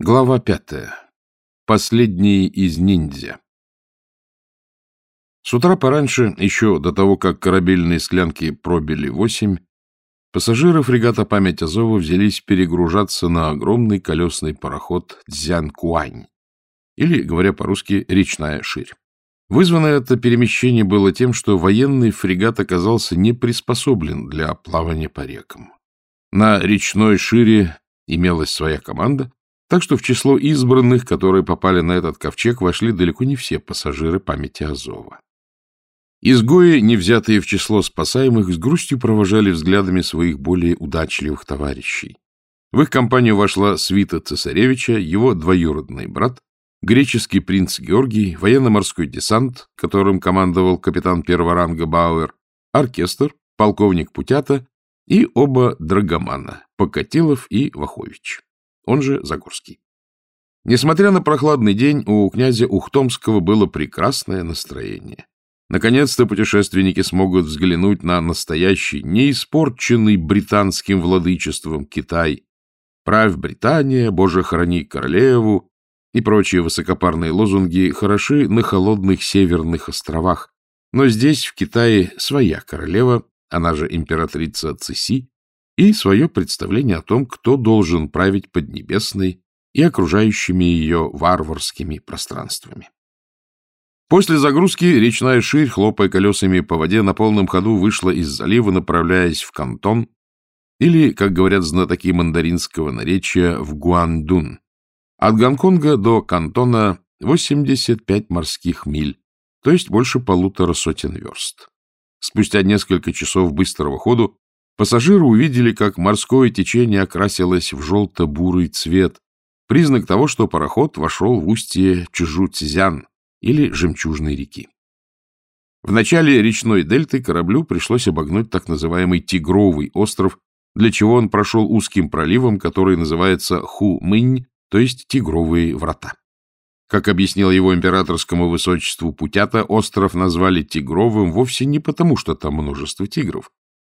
Глава пятая. Последний из ниндзя. С утра пораньше, еще до того, как корабельные склянки пробили восемь, пассажиры фрегата «Память Азова» взялись перегружаться на огромный колесный пароход «Дзянкуань», или, говоря по-русски, «речная ширь». Вызвано это перемещение было тем, что военный фрегат оказался не приспособлен для плавания по рекам. На речной шире имелась своя команда, так что в число избранных, которые попали на этот ковчег, вошли далеко не все пассажиры памяти Азова. Изгои, не взятые в число спасаемых, с грустью провожали взглядами своих более удачливых товарищей. В их компанию вошла свита цесаревича, его двоюродный брат, греческий принц Георгий, военно-морской десант, которым командовал капитан первого ранга Бауэр, оркестр, полковник Путята и оба драгомана, Покатилов и Вахович он же Загорский. Несмотря на прохладный день, у князя Ухтомского было прекрасное настроение. Наконец-то путешественники смогут взглянуть на настоящий, неиспорченный британским владычеством Китай. «Правь Британия», «Боже, храни королеву» и прочие высокопарные лозунги хороши на холодных северных островах. Но здесь, в Китае, своя королева, она же императрица Циси, и свое представление о том, кто должен править Поднебесной и окружающими ее варварскими пространствами. После загрузки речная ширь, хлопая колесами по воде, на полном ходу вышла из залива, направляясь в Кантон, или, как говорят знатоки мандаринского наречия, в Гуандун. От Гонконга до Кантона 85 морских миль, то есть больше полутора сотен верст. Спустя несколько часов быстрого ходу Пассажиры увидели, как морское течение окрасилось в желто-бурый цвет, признак того, что пароход вошел в устье Чжуцзян или Жемчужной реки. В начале речной дельты кораблю пришлось обогнуть так называемый Тигровый остров, для чего он прошел узким проливом, который называется Ху-Мынь, то есть Тигровые врата. Как объяснил его императорскому высочеству Путята, остров назвали Тигровым вовсе не потому, что там множество тигров,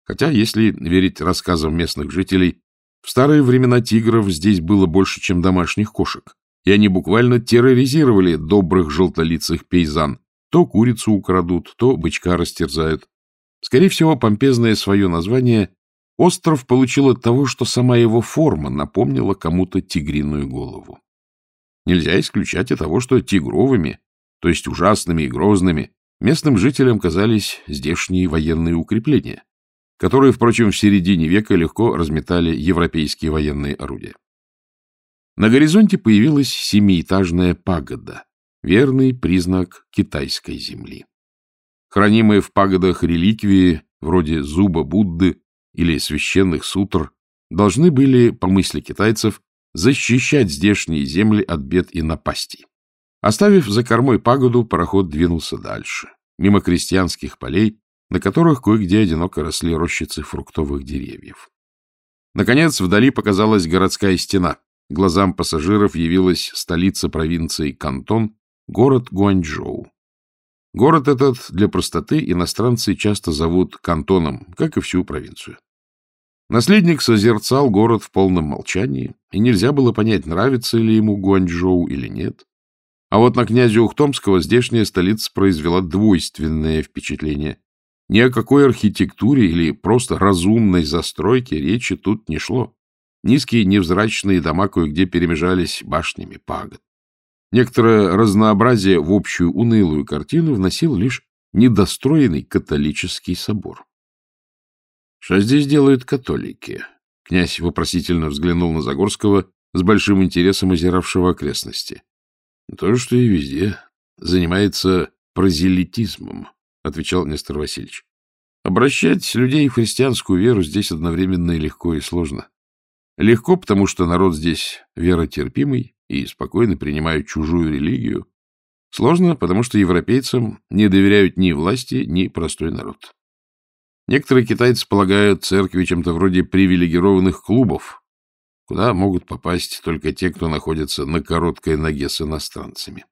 Хотя, если верить рассказам местных жителей, в старые времена тигров здесь было больше, чем домашних кошек, и они буквально терроризировали добрых желтолицых пейзан. То курицу украдут, то бычка растерзают. Скорее всего, помпезное свое название остров получил от того, что сама его форма напомнила кому-то тигриную голову. Нельзя исключать и того, что тигровыми, то есть ужасными и грозными, местным жителям казались здешние военные укрепления которые, впрочем, в середине века легко разметали европейские военные орудия. На горизонте появилась семиэтажная пагода, верный признак китайской земли. Хранимые в пагодах реликвии, вроде зуба Будды или священных сутр, должны были, по мысли китайцев, защищать здешние земли от бед и напастей. Оставив за кормой пагоду, пароход двинулся дальше, мимо крестьянских полей, на которых кое-где одиноко росли рощицы фруктовых деревьев. Наконец, вдали показалась городская стена. Глазам пассажиров явилась столица провинции Кантон, город Гуанчжоу. Город этот для простоты иностранцы часто зовут Кантоном, как и всю провинцию. Наследник созерцал город в полном молчании, и нельзя было понять, нравится ли ему Гуанчжоу или нет. А вот на князя Ухтомского здешняя столица произвела двойственное впечатление. Ни о какой архитектуре или просто разумной застройке речи тут не шло. Низкие невзрачные дома кое-где перемежались башнями пагод. Некоторое разнообразие в общую унылую картину вносил лишь недостроенный католический собор. — Что здесь делают католики? Князь вопросительно взглянул на Загорского с большим интересом озиравшего окрестности. — То, что и везде. Занимается прозелитизмом. — отвечал Нестор Васильевич. — Обращать людей в христианскую веру здесь одновременно и легко, и сложно. Легко, потому что народ здесь веротерпимый и спокойно принимает чужую религию. Сложно, потому что европейцам не доверяют ни власти, ни простой народ. Некоторые китайцы полагают церкви чем-то вроде привилегированных клубов, куда могут попасть только те, кто находится на короткой ноге с иностранцами.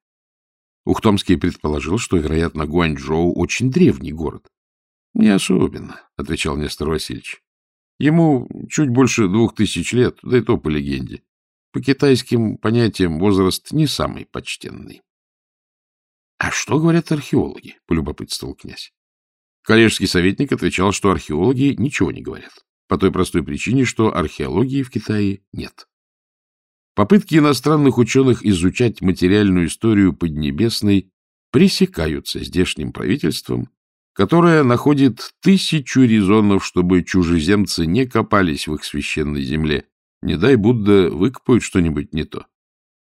Ухтомский предположил, что, вероятно, Гуанчжоу очень древний город. — Не особенно, — отвечал Нестор Васильевич. — Ему чуть больше двух тысяч лет, да и то по легенде. По китайским понятиям возраст не самый почтенный. — А что говорят археологи? — полюбопытствовал князь. Коллежский советник отвечал, что археологи ничего не говорят, по той простой причине, что археологии в Китае нет. Попытки иностранных ученых изучать материальную историю Поднебесной пресекаются здешним правительством, которое находит тысячу резонов, чтобы чужеземцы не копались в их священной земле. Не дай Будда выкопают что-нибудь не то.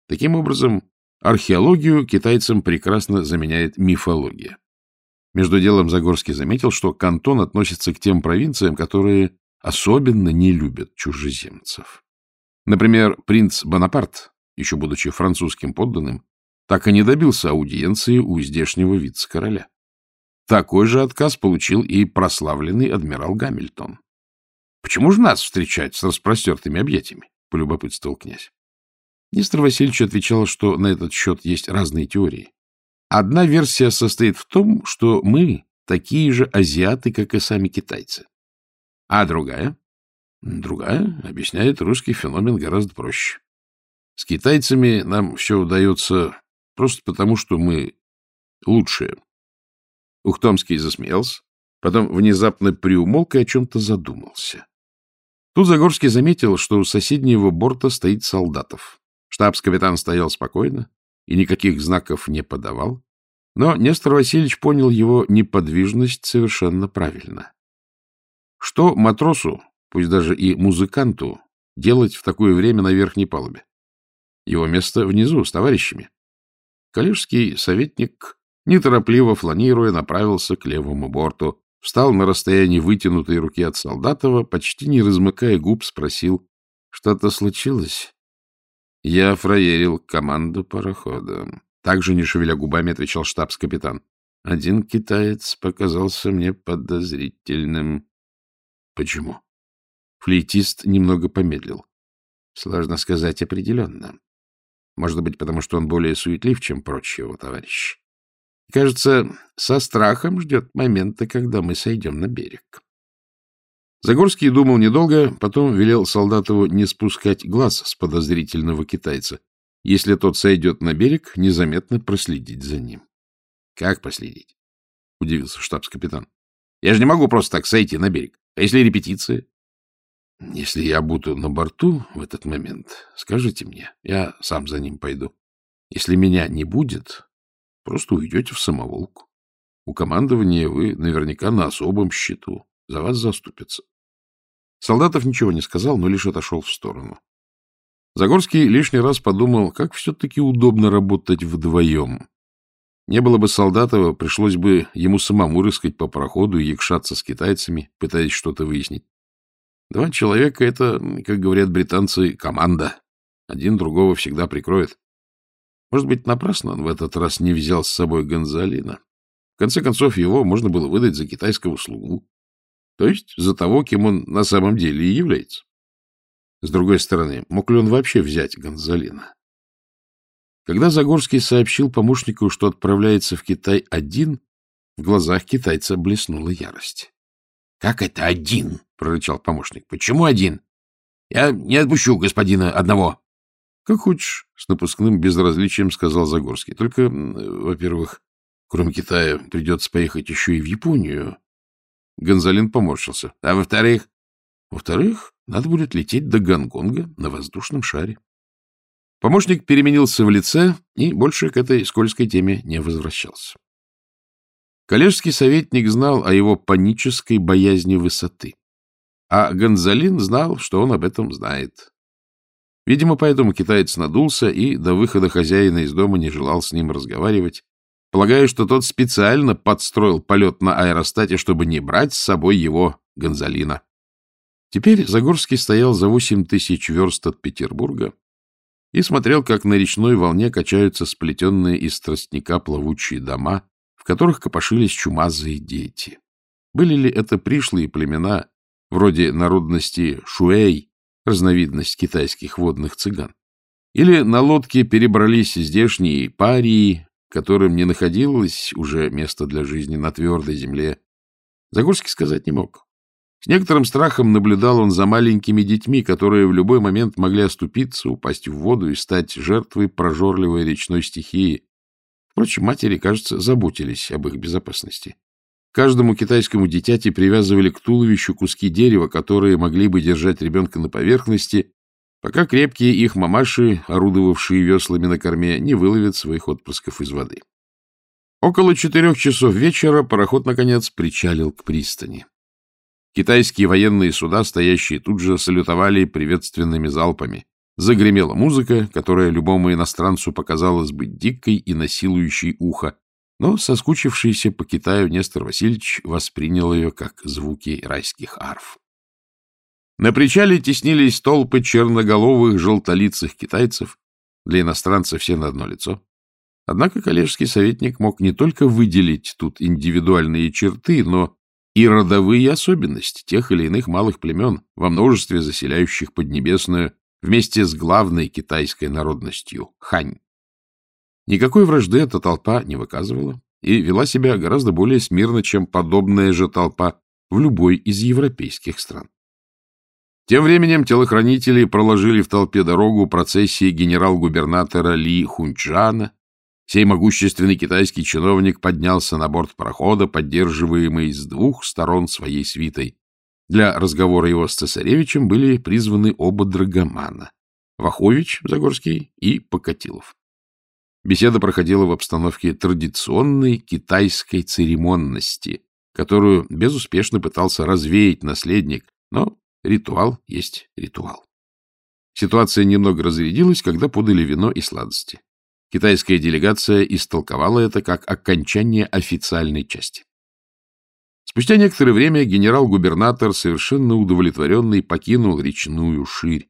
Таким образом, археологию китайцам прекрасно заменяет мифология. Между делом Загорский заметил, что кантон относится к тем провинциям, которые особенно не любят чужеземцев. Например, принц Бонапарт, еще будучи французским подданным, так и не добился аудиенции у здешнего вице-короля. Такой же отказ получил и прославленный адмирал Гамильтон. — Почему же нас встречать с распростертыми объятиями? — полюбопытствовал князь. Нестор Васильевич отвечал, что на этот счет есть разные теории. Одна версия состоит в том, что мы такие же азиаты, как и сами китайцы. А другая? Другая объясняет русский феномен гораздо проще. С китайцами нам все удается просто потому, что мы лучшие. Ухтомский засмеялся, потом внезапно приумолк и о чем-то задумался. Тут Загорский заметил, что у соседнего борта стоит солдатов. Штабс-капитан стоял спокойно и никаких знаков не подавал, но Нестор Васильевич понял его неподвижность совершенно правильно. Что матросу, пусть даже и музыканту, делать в такое время на верхней палубе? Его место внизу, с товарищами. Коллежский советник, неторопливо фланируя, направился к левому борту, встал на расстоянии вытянутой руки от Солдатова, почти не размыкая губ, спросил, что-то случилось? Я проверил команду парохода. Также, не шевеля губами, отвечал штабс-капитан. Один китаец показался мне подозрительным. Почему? Флейтист немного помедлил. Сложно сказать определенно. Может быть, потому что он более суетлив, чем прочие его товарищи. Кажется, со страхом ждет момента, когда мы сойдем на берег. Загорский думал недолго, потом велел Солдатову не спускать глаз с подозрительного китайца. Если тот сойдет на берег, незаметно проследить за ним. — Как проследить? — удивился штабс-капитан. — Я же не могу просто так сойти на берег. А если репетиция? — Если я буду на борту в этот момент, скажите мне, я сам за ним пойду. Если меня не будет, просто уйдете в самоволку. У командования вы наверняка на особом счету. За вас заступятся. Солдатов ничего не сказал, но лишь отошел в сторону. Загорский лишний раз подумал, как все-таки удобно работать вдвоем. Не было бы Солдатова, пришлось бы ему самому рыскать по проходу и якшаться с китайцами, пытаясь что-то выяснить. Два человека — это, как говорят британцы, команда. Один другого всегда прикроет. Может быть, напрасно он в этот раз не взял с собой Гонзалина. В конце концов, его можно было выдать за китайского слугу. То есть за того, кем он на самом деле и является. С другой стороны, мог ли он вообще взять Гонзалина? Когда Загорский сообщил помощнику, что отправляется в Китай один, в глазах китайца блеснула ярость. — Как это один? — прорычал помощник. — Почему один? Я не отпущу господина одного. — Как хочешь, — с напускным безразличием сказал Загорский. — Только, во-первых, кроме Китая, придется поехать еще и в Японию. Гонзалин поморщился. — А во-вторых? — Во-вторых, надо будет лететь до Гонконга на воздушном шаре. Помощник переменился в лице и больше к этой скользкой теме не возвращался. Коллежский советник знал о его панической боязни высоты, а Гонзалин знал, что он об этом знает. Видимо, поэтому китаец надулся и до выхода хозяина из дома не желал с ним разговаривать, полагая, что тот специально подстроил полет на аэростате, чтобы не брать с собой его Гонзалина. Теперь Загорский стоял за восемь тысяч верст от Петербурга и смотрел, как на речной волне качаются сплетенные из тростника плавучие дома, которых копошились чумазые дети. Были ли это пришлые племена, вроде народности шуэй, разновидность китайских водных цыган? Или на лодке перебрались здешние парии, которым не находилось уже места для жизни на твердой земле? Загорский сказать не мог. С некоторым страхом наблюдал он за маленькими детьми, которые в любой момент могли оступиться, упасть в воду и стать жертвой прожорливой речной стихии. Впрочем, матери, кажется, заботились об их безопасности. Каждому китайскому дитяти привязывали к туловищу куски дерева, которые могли бы держать ребенка на поверхности, пока крепкие их мамаши, орудовавшие веслами на корме, не выловят своих отпрысков из воды. Около четырех часов вечера пароход, наконец, причалил к пристани. Китайские военные суда, стоящие тут же, салютовали приветственными залпами. Загремела музыка, которая любому иностранцу показалась быть дикой и насилующей ухо, но соскучившийся по Китаю Нестор Васильевич воспринял ее как звуки райских арф. На причале теснились толпы черноголовых желтолицых китайцев, для иностранцев все на одно лицо. Однако коллежский советник мог не только выделить тут индивидуальные черты, но и родовые особенности тех или иных малых племен, во множестве заселяющих Поднебесную вместе с главной китайской народностью — хань. Никакой вражды эта толпа не выказывала и вела себя гораздо более смирно, чем подобная же толпа в любой из европейских стран. Тем временем телохранители проложили в толпе дорогу процессии генерал-губернатора Ли Хунчжана, Сей могущественный китайский чиновник поднялся на борт парохода, поддерживаемый с двух сторон своей свитой. Для разговора его с цесаревичем были призваны оба драгомана — Вахович Загорский и Покатилов. Беседа проходила в обстановке традиционной китайской церемонности, которую безуспешно пытался развеять наследник, но ритуал есть ритуал. Ситуация немного разрядилась, когда подали вино и сладости. Китайская делегация истолковала это как окончание официальной части. Спустя некоторое время генерал-губернатор, совершенно удовлетворенный, покинул речную ширь.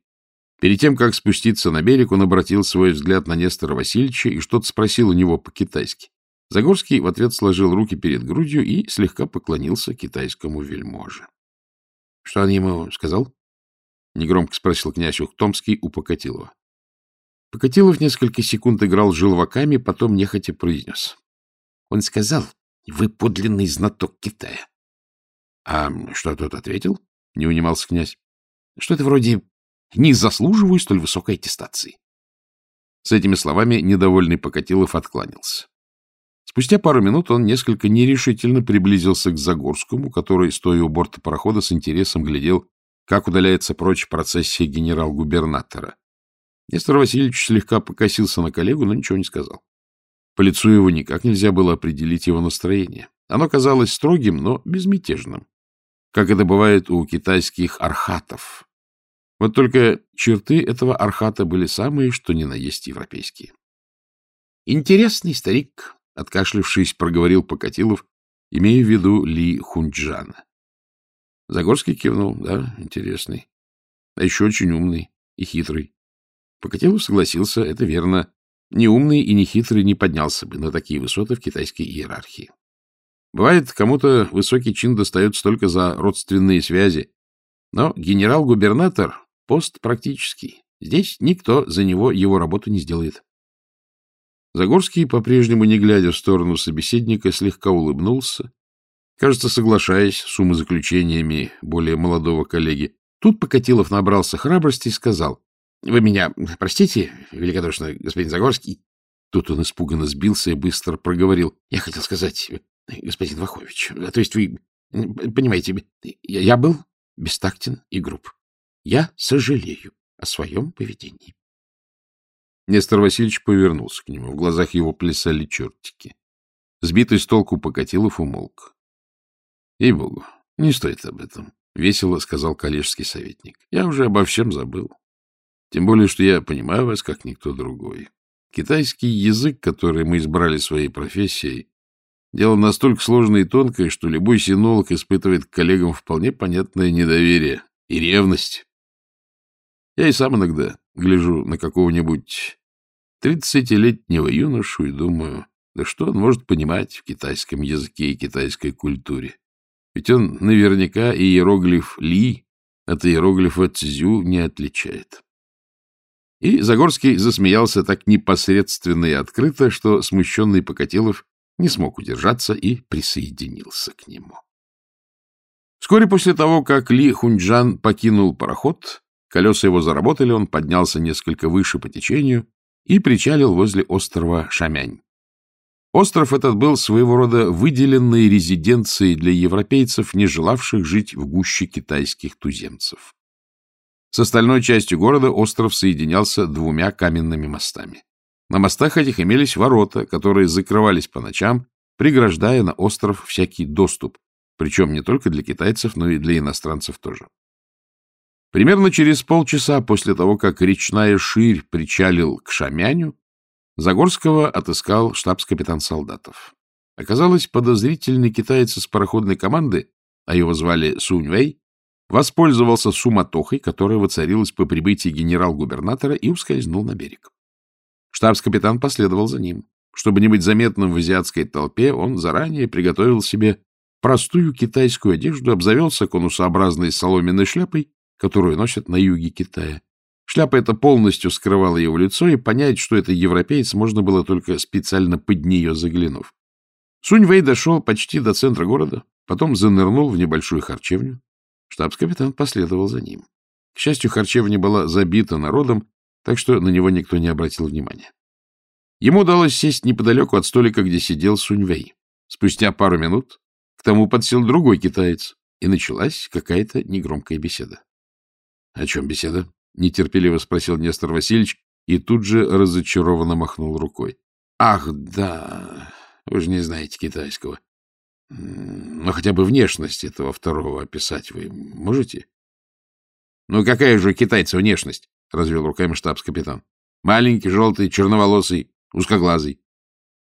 Перед тем, как спуститься на берег, он обратил свой взгляд на Нестора Васильевича и что-то спросил у него по-китайски. Загорский в ответ сложил руки перед грудью и слегка поклонился китайскому вельможе. — Что он ему сказал? — негромко спросил князь Ухтомский у Покатилова. Покатилов несколько секунд играл желваками, потом нехотя произнес. Он сказал, вы подлинный знаток Китая. — А что тот ответил? — не унимался князь. — Что-то вроде «не заслуживаю столь высокой аттестации». С этими словами недовольный Покатилов откланялся. Спустя пару минут он несколько нерешительно приблизился к Загорскому, который, стоя у борта парохода, с интересом глядел, как удаляется прочь процессия генерал-губернатора. Нестор Васильевич слегка покосился на коллегу, но ничего не сказал. По лицу его никак нельзя было определить его настроение. Оно казалось строгим, но безмятежным, как это бывает у китайских архатов. Вот только черты этого архата были самые, что ни на есть европейские. «Интересный старик», — откашлившись, проговорил Покатилов, имея в виду Ли Хунджана. Загорский кивнул. «Да, интересный. А еще очень умный и хитрый. Покатилов согласился, это верно. Неумный и нехитрый не поднялся бы на такие высоты в китайской иерархии. Бывает, кому-то высокий чин достается только за родственные связи. Но генерал-губернатор — пост практический. Здесь никто за него его работу не сделает. Загорский, по-прежнему не глядя в сторону собеседника, слегка улыбнулся, кажется, соглашаясь с умозаключениями более молодого коллеги. Тут Покатилов набрался храбрости и сказал, — Вы меня простите, великодушно, господин Загорский. Тут он испуганно сбился и быстро проговорил. — Я хотел сказать, господин Вахович, то есть вы понимаете, я, я был бестактен и груб. Я сожалею о своем поведении. Нестор Васильевич повернулся к нему. В глазах его плясали чертики. Сбитый с толку Покатилов умолк. — Ей-богу, не стоит об этом, — весело сказал коллежский советник. — Я уже обо всем забыл. Тем более, что я понимаю вас, как никто другой. Китайский язык, который мы избрали своей профессией, дело настолько сложное и тонкое, что любой синолог испытывает к коллегам вполне понятное недоверие и ревность. Я и сам иногда гляжу на какого-нибудь тридцатилетнего юношу и думаю, да что он может понимать в китайском языке и китайской культуре? Ведь он наверняка иероглиф «ли» от иероглифа «цзю» не отличает. И Загорский засмеялся так непосредственно и открыто, что смущенный Покатилов не смог удержаться и присоединился к нему. Вскоре после того, как Ли Хунджан покинул пароход, колеса его заработали, он поднялся несколько выше по течению и причалил возле острова Шамянь. Остров этот был своего рода выделенной резиденцией для европейцев, не желавших жить в гуще китайских туземцев. С остальной частью города остров соединялся двумя каменными мостами. На мостах этих имелись ворота, которые закрывались по ночам, преграждая на остров всякий доступ, причем не только для китайцев, но и для иностранцев тоже. Примерно через полчаса после того, как речная ширь причалил к Шамяню, Загорского отыскал штабс-капитан солдатов. Оказалось, подозрительный китаец из пароходной команды, а его звали Суньвей, воспользовался суматохой, которая воцарилась по прибытии генерал-губернатора, и ускользнул на берег. Штабс-капитан последовал за ним. Чтобы не быть заметным в азиатской толпе, он заранее приготовил себе простую китайскую одежду, обзавелся конусообразной соломенной шляпой, которую носят на юге Китая. Шляпа эта полностью скрывала его лицо, и понять, что это европеец, можно было только специально под нее заглянув. Сунь Вэй дошел почти до центра города, потом занырнул в небольшую харчевню. Штабс-капитан последовал за ним. К счастью, харчевня была забита народом, так что на него никто не обратил внимания. Ему удалось сесть неподалеку от столика, где сидел Суньвей. Спустя пару минут к тому подсел другой китаец, и началась какая-то негромкая беседа. — О чем беседа? — нетерпеливо спросил Нестор Васильевич и тут же разочарованно махнул рукой. — Ах, да, вы же не знаете китайского. Но хотя бы внешность этого второго описать вы можете? — Ну, какая же у китайца внешность? — развел руками штабс-капитан. — Маленький, желтый, черноволосый, узкоглазый.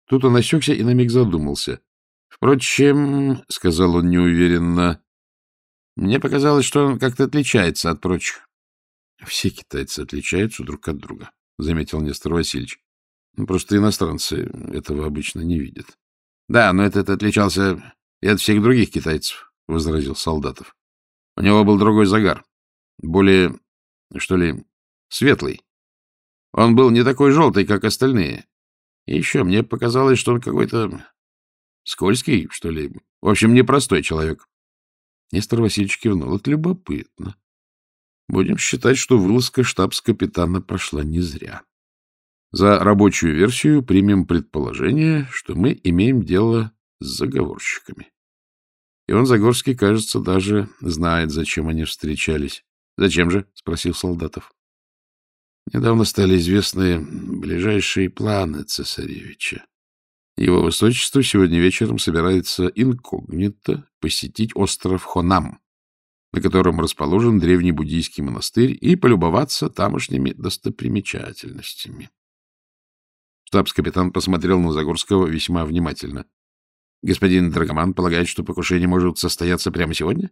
Тут он осекся и на миг задумался. — Впрочем, — сказал он неуверенно, — мне показалось, что он как-то отличается от прочих. — Все китайцы отличаются друг от друга, — заметил Нестор Васильевич. Ну, просто иностранцы этого обычно не видят. — Да, но этот отличался и от всех других китайцев, — возразил Солдатов. У него был другой загар, более, что ли, светлый. Он был не такой желтый, как остальные. И еще мне показалось, что он какой-то скользкий, что ли. В общем, непростой человек. Нестор Васильевич кивнул. Это любопытно. Будем считать, что вылазка штабс-капитана прошла не зря. За рабочую версию примем предположение, что мы имеем дело с заговорщиками. И он, Загорский, кажется, даже знает, зачем они встречались. — Зачем же? — спросил Солдатов. Недавно стали известны ближайшие планы цесаревича. Его высочество сегодня вечером собирается инкогнито посетить остров Хонам, на котором расположен древний буддийский монастырь, и полюбоваться тамошними достопримечательностями. Штабс-капитан посмотрел на Загорского весьма внимательно. — Господин Драгоман полагает, что покушение может состояться прямо сегодня?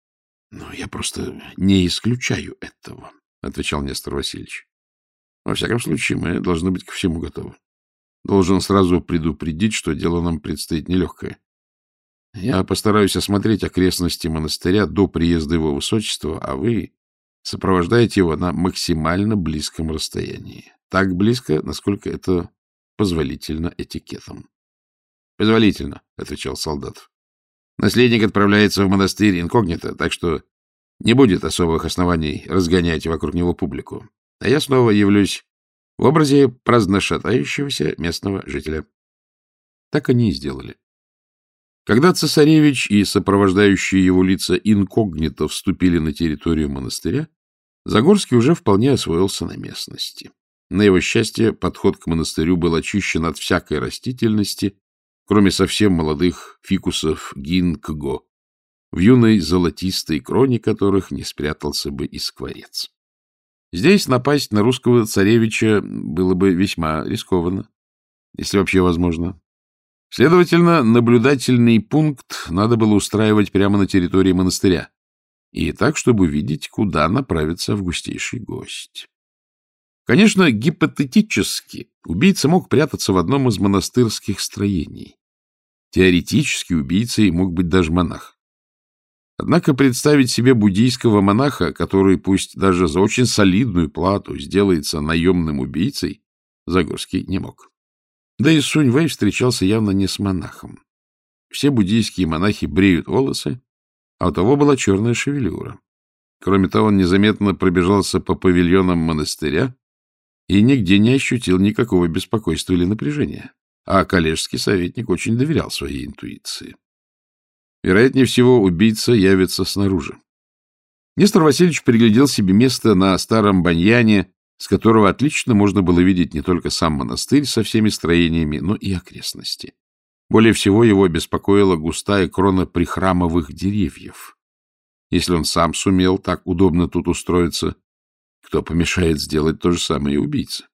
— Ну, я просто не исключаю этого, — отвечал Нестор Васильевич. — Во всяком случае, мы должны быть ко всему готовы. Должен сразу предупредить, что дело нам предстоит нелегкое. Я постараюсь осмотреть окрестности монастыря до приезда его высочества, а вы сопровождаете его на максимально близком расстоянии. Так близко, насколько это позволительно этикетом. — Позволительно, — отвечал солдат. Наследник отправляется в монастырь инкогнито, так что не будет особых оснований разгонять вокруг него публику. А я снова явлюсь в образе праздношатающегося местного жителя. Так они и сделали. Когда цесаревич и сопровождающие его лица инкогнито вступили на территорию монастыря, Загорский уже вполне освоился на местности. На его счастье, подход к монастырю был очищен от всякой растительности, кроме совсем молодых фикусов гинкго, в юной золотистой кроне которых не спрятался бы и скворец. Здесь напасть на русского царевича было бы весьма рискованно, если вообще возможно. Следовательно, наблюдательный пункт надо было устраивать прямо на территории монастыря, и так, чтобы видеть, куда направится августейший гость. Конечно, гипотетически убийца мог прятаться в одном из монастырских строений. Теоретически убийцей мог быть даже монах. Однако представить себе буддийского монаха, который пусть даже за очень солидную плату сделается наемным убийцей, Загорский не мог. Да и Сунь Вэй встречался явно не с монахом. Все буддийские монахи бреют волосы, а у того была черная шевелюра. Кроме того, он незаметно пробежался по павильонам монастыря и нигде не ощутил никакого беспокойства или напряжения, а коллежский советник очень доверял своей интуиции. Вероятнее всего, убийца явится снаружи. Нестор Васильевич приглядел себе место на старом баньяне, с которого отлично можно было видеть не только сам монастырь со всеми строениями, но и окрестности. Более всего его беспокоила густая крона прихрамовых деревьев. Если он сам сумел так удобно тут устроиться, кто помешает сделать то же самое и убийце?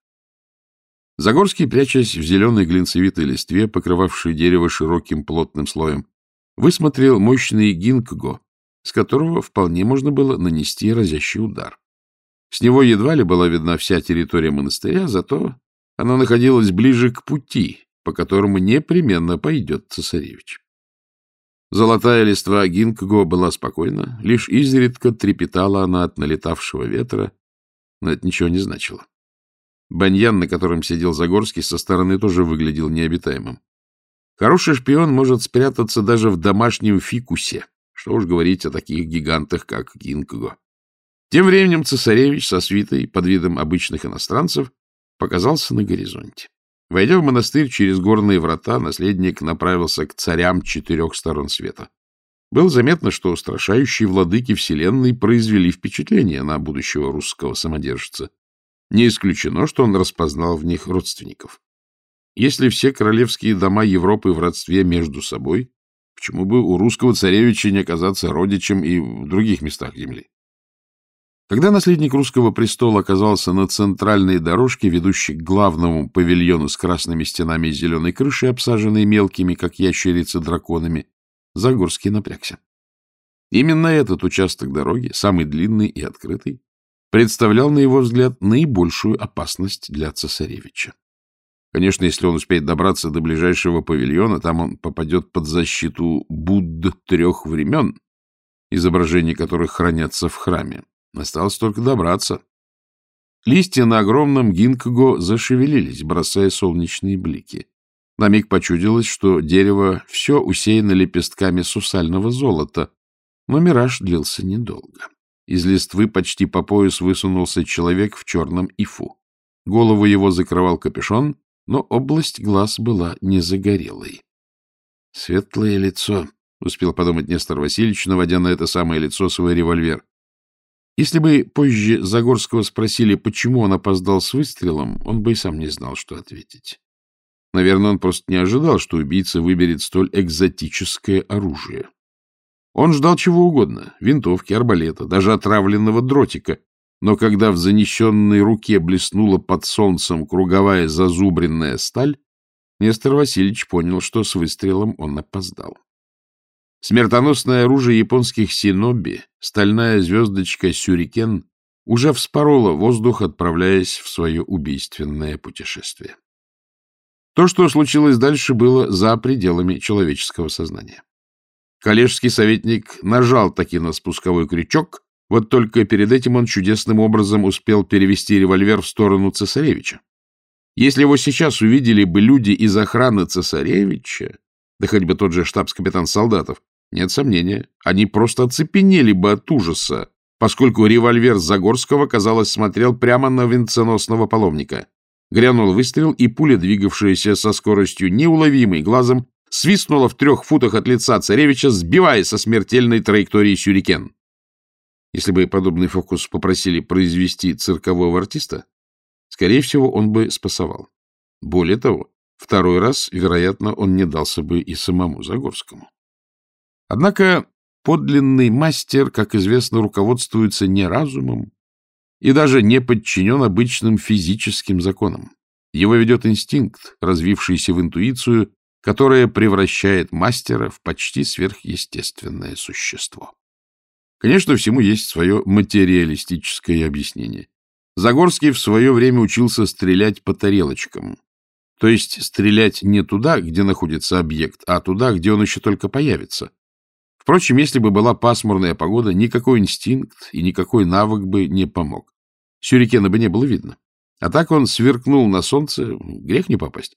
Загорский, прячась в зеленой глинцевитой листве, покрывавшей дерево широким плотным слоем, высмотрел мощный гинкго, с которого вполне можно было нанести разящий удар. С него едва ли была видна вся территория монастыря, зато она находилась ближе к пути, по которому непременно пойдет цесаревич. Золотая листва гинкго была спокойна, лишь изредка трепетала она от налетавшего ветра, но это ничего не значило. Баньян, на котором сидел Загорский, со стороны тоже выглядел необитаемым. Хороший шпион может спрятаться даже в домашнем фикусе, что уж говорить о таких гигантах, как Гинкго. Тем временем цесаревич со свитой под видом обычных иностранцев показался на горизонте. Войдя в монастырь через горные врата, наследник направился к царям четырех сторон света. Было заметно, что устрашающие владыки вселенной произвели впечатление на будущего русского самодержца. Не исключено, что он распознал в них родственников. Если все королевские дома Европы в родстве между собой, почему бы у русского царевича не оказаться родичем и в других местах земли? Когда наследник русского престола оказался на центральной дорожке, ведущей к главному павильону с красными стенами и зеленой крышей, обсаженной мелкими, как ящерицы, драконами, Загорский напрягся. Именно этот участок дороги, самый длинный и открытый, представлял, на его взгляд, наибольшую опасность для цесаревича. Конечно, если он успеет добраться до ближайшего павильона, там он попадет под защиту Будд трех времен, изображения которых хранятся в храме. Осталось только добраться. Листья на огромном гинкго зашевелились, бросая солнечные блики. На миг почудилось, что дерево все усеяно лепестками сусального золота, но мираж длился недолго. Из листвы почти по пояс высунулся человек в черном ифу. Голову его закрывал капюшон, но область глаз была не загорелой. «Светлое лицо», — успел подумать Нестор Васильевич, наводя на это самое лицо свой револьвер. Если бы позже Загорского спросили, почему он опоздал с выстрелом, он бы и сам не знал, что ответить. Наверное, он просто не ожидал, что убийца выберет столь экзотическое оружие. Он ждал чего угодно — винтовки, арбалета, даже отравленного дротика. Но когда в занесенной руке блеснула под солнцем круговая зазубренная сталь, Нестор Васильевич понял, что с выстрелом он опоздал. Смертоносное оружие японских синоби, стальная звездочка «Сюрикен» уже вспорола воздух, отправляясь в свое убийственное путешествие. То, что случилось дальше, было за пределами человеческого сознания. Коллежский советник нажал таки на спусковой крючок, вот только перед этим он чудесным образом успел перевести револьвер в сторону цесаревича. Если его сейчас увидели бы люди из охраны цесаревича, да хоть бы тот же штабс-капитан солдатов, нет сомнения, они просто оцепенели бы от ужаса, поскольку револьвер Загорского, казалось, смотрел прямо на венценосного паломника. Грянул выстрел, и пуля, двигавшаяся со скоростью неуловимой глазом, свистнула в трех футах от лица царевича, сбивая со смертельной траектории сюрикен. Если бы подобный фокус попросили произвести циркового артиста, скорее всего, он бы спасовал. Более того, второй раз, вероятно, он не дался бы и самому Загорскому. Однако подлинный мастер, как известно, руководствуется не разумом и даже не подчинен обычным физическим законам. Его ведет инстинкт, развившийся в интуицию, которая превращает мастера в почти сверхъестественное существо. Конечно, всему есть свое материалистическое объяснение. Загорский в свое время учился стрелять по тарелочкам, то есть стрелять не туда, где находится объект, а туда, где он еще только появится, Впрочем, если бы была пасмурная погода, никакой инстинкт и никакой навык бы не помог. Сюрикена бы не было видно. А так он сверкнул на солнце, грех не попасть.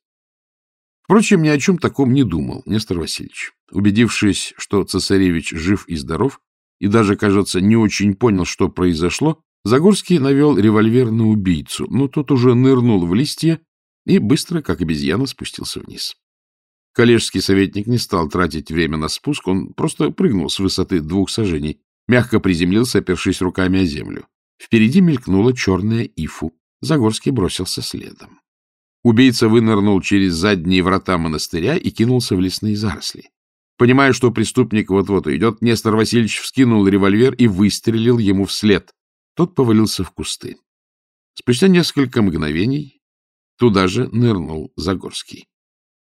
Впрочем, ни о чем таком не думал Нестор Васильевич. Убедившись, что цесаревич жив и здоров, и даже, кажется, не очень понял, что произошло, Загорский навел револьвер на убийцу, но тот уже нырнул в листья и быстро, как обезьяна, спустился вниз. Коллежский советник не стал тратить время на спуск, он просто прыгнул с высоты двух сажений, мягко приземлился, опершись руками о землю. Впереди мелькнула черная ифу. Загорский бросился следом. Убийца вынырнул через задние врата монастыря и кинулся в лесные заросли. Понимая, что преступник вот-вот уйдет, Нестор Васильевич вскинул револьвер и выстрелил ему вслед. Тот повалился в кусты. Спустя несколько мгновений туда же нырнул Загорский.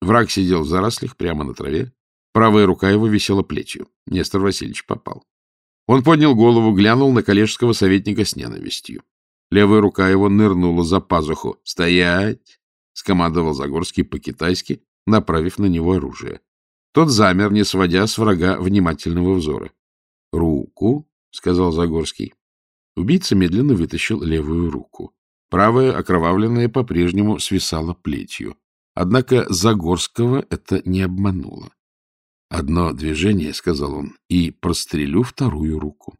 Враг сидел в зарослях прямо на траве. Правая рука его висела плетью. Нестор Васильевич попал. Он поднял голову, глянул на коллежского советника с ненавистью. Левая рука его нырнула за пазуху. «Стоять!» — скомандовал Загорский по-китайски, направив на него оружие. Тот замер, не сводя с врага внимательного взора. «Руку», — сказал Загорский. Убийца медленно вытащил левую руку. Правая, окровавленная, по-прежнему свисала плетью. Однако Загорского это не обмануло. «Одно движение», — сказал он, — «и прострелю вторую руку».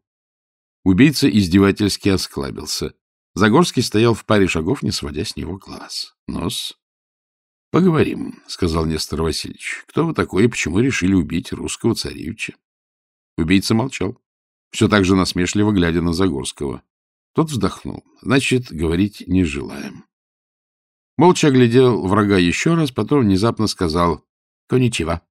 Убийца издевательски осклабился. Загорский стоял в паре шагов, не сводя с него глаз. Нос. «Поговорим», — сказал Нестор Васильевич. «Кто вы такой и почему решили убить русского царевича?» Убийца молчал все так же насмешливо глядя на Загорского. Тот вздохнул. Значит, говорить не желаем. Молча оглядел врага еще раз, потом внезапно сказал «Коничева».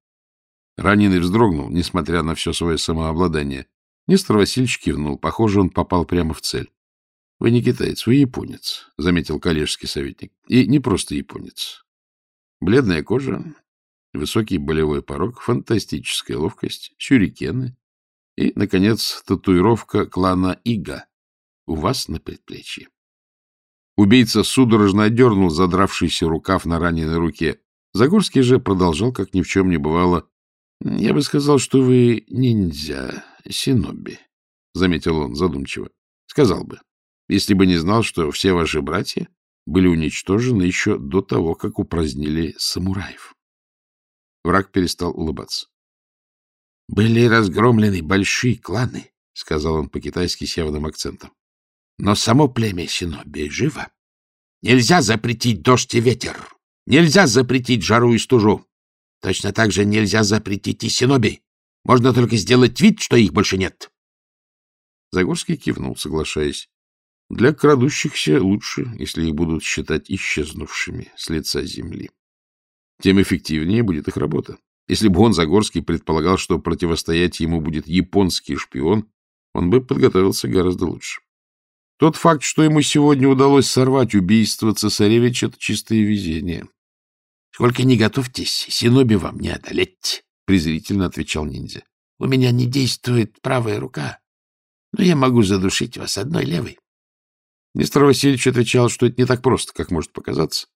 Раненый вздрогнул, несмотря на все свое самообладание. Нестор Васильевич кивнул. Похоже, он попал прямо в цель. — Вы не китаец, вы японец, — заметил коллежский советник. И не просто японец. Бледная кожа, высокий болевой порог, фантастическая ловкость, сюрикены, и, наконец, татуировка клана Ига у вас на предплечье. Убийца судорожно отдернул задравшийся рукав на раненой руке. Загорский же продолжал, как ни в чем не бывало. — Я бы сказал, что вы ниндзя, синоби, — заметил он задумчиво. — Сказал бы, если бы не знал, что все ваши братья были уничтожены еще до того, как упразднили самураев. Враг перестал улыбаться. — Были разгромлены большие кланы, — сказал он по-китайски с явным акцентом. — Но само племя Синоби живо. Нельзя запретить дождь и ветер. Нельзя запретить жару и стужу. Точно так же нельзя запретить и Синоби. Можно только сделать вид, что их больше нет. Загорский кивнул, соглашаясь. Для крадущихся лучше, если их будут считать исчезнувшими с лица земли. Тем эффективнее будет их работа. Если бы он, Загорский, предполагал, что противостоять ему будет японский шпион, он бы подготовился гораздо лучше. Тот факт, что ему сегодня удалось сорвать убийство цесаревича, — это чистое везение. — Сколько не готовьтесь, синоби вам не одолеть, — презрительно отвечал ниндзя. — У меня не действует правая рука, но я могу задушить вас одной левой. Мистер Васильевич отвечал, что это не так просто, как может показаться.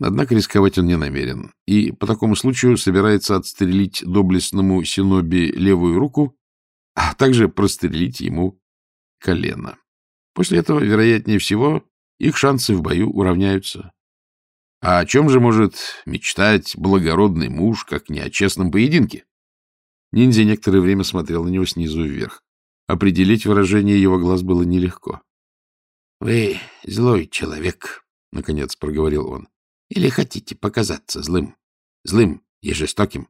Однако рисковать он не намерен, и по такому случаю собирается отстрелить доблестному Синоби левую руку, а также прострелить ему колено. После этого, вероятнее всего, их шансы в бою уравняются. А о чем же может мечтать благородный муж, как не о честном поединке? Ниндзя некоторое время смотрел на него снизу вверх. Определить выражение его глаз было нелегко. — Вы злой человек, — наконец проговорил он. Или хотите показаться злым? Злым и жестоким?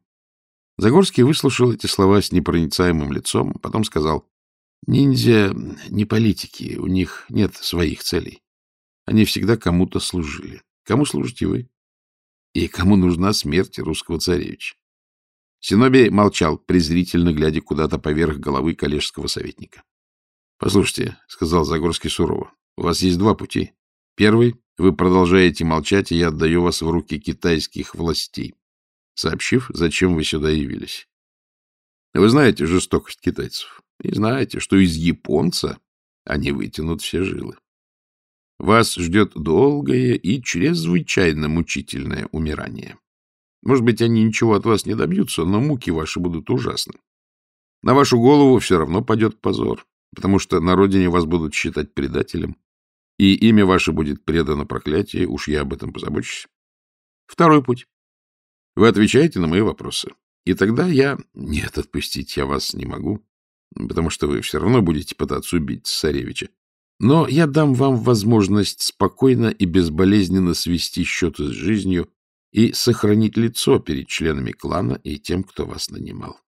Загорский выслушал эти слова с непроницаемым лицом, потом сказал, «Ниндзя не политики, у них нет своих целей. Они всегда кому-то служили. Кому служите вы? И кому нужна смерть русского царевича?» Синоби молчал, презрительно глядя куда-то поверх головы коллежского советника. — Послушайте, — сказал Загорский сурово, — у вас есть два пути. Первый вы продолжаете молчать, и я отдаю вас в руки китайских властей, сообщив, зачем вы сюда явились. Вы знаете жестокость китайцев, и знаете, что из японца они вытянут все жилы. Вас ждет долгое и чрезвычайно мучительное умирание. Может быть, они ничего от вас не добьются, но муки ваши будут ужасны. На вашу голову все равно падет позор, потому что на родине вас будут считать предателем, и имя ваше будет предано проклятию, уж я об этом позабочусь. Второй путь. Вы отвечаете на мои вопросы. И тогда я... Нет, отпустить я вас не могу, потому что вы все равно будете пытаться убить царевича. Но я дам вам возможность спокойно и безболезненно свести счеты с жизнью и сохранить лицо перед членами клана и тем, кто вас нанимал.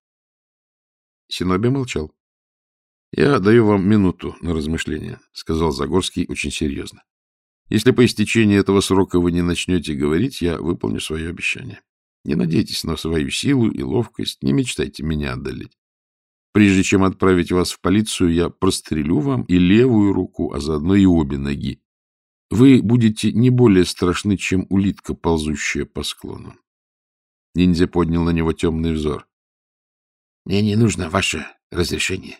Синоби молчал. — Я даю вам минуту на размышление, — сказал Загорский очень серьезно. — Если по истечении этого срока вы не начнете говорить, я выполню свое обещание. Не надейтесь на свою силу и ловкость, не мечтайте меня одолеть. Прежде чем отправить вас в полицию, я прострелю вам и левую руку, а заодно и обе ноги. Вы будете не более страшны, чем улитка, ползущая по склону. Ниндзя поднял на него темный взор. — Мне не нужно ваше разрешение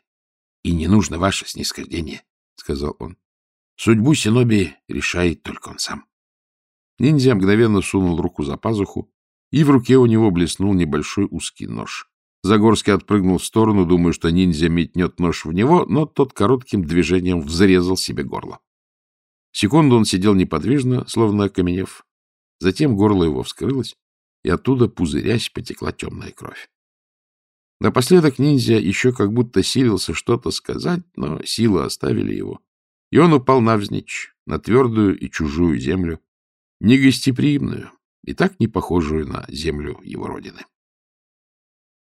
и не нужно ваше снисхождение, — сказал он. — Судьбу Синоби решает только он сам. Ниндзя мгновенно сунул руку за пазуху, и в руке у него блеснул небольшой узкий нож. Загорский отпрыгнул в сторону, думая, что ниндзя метнет нож в него, но тот коротким движением взрезал себе горло. Секунду он сидел неподвижно, словно окаменев. Затем горло его вскрылось, и оттуда, пузырясь, потекла темная кровь. Напоследок ниндзя еще как будто силился что-то сказать, но силы оставили его, и он упал навзничь на твердую и чужую землю, негостеприимную и так не похожую на землю его родины.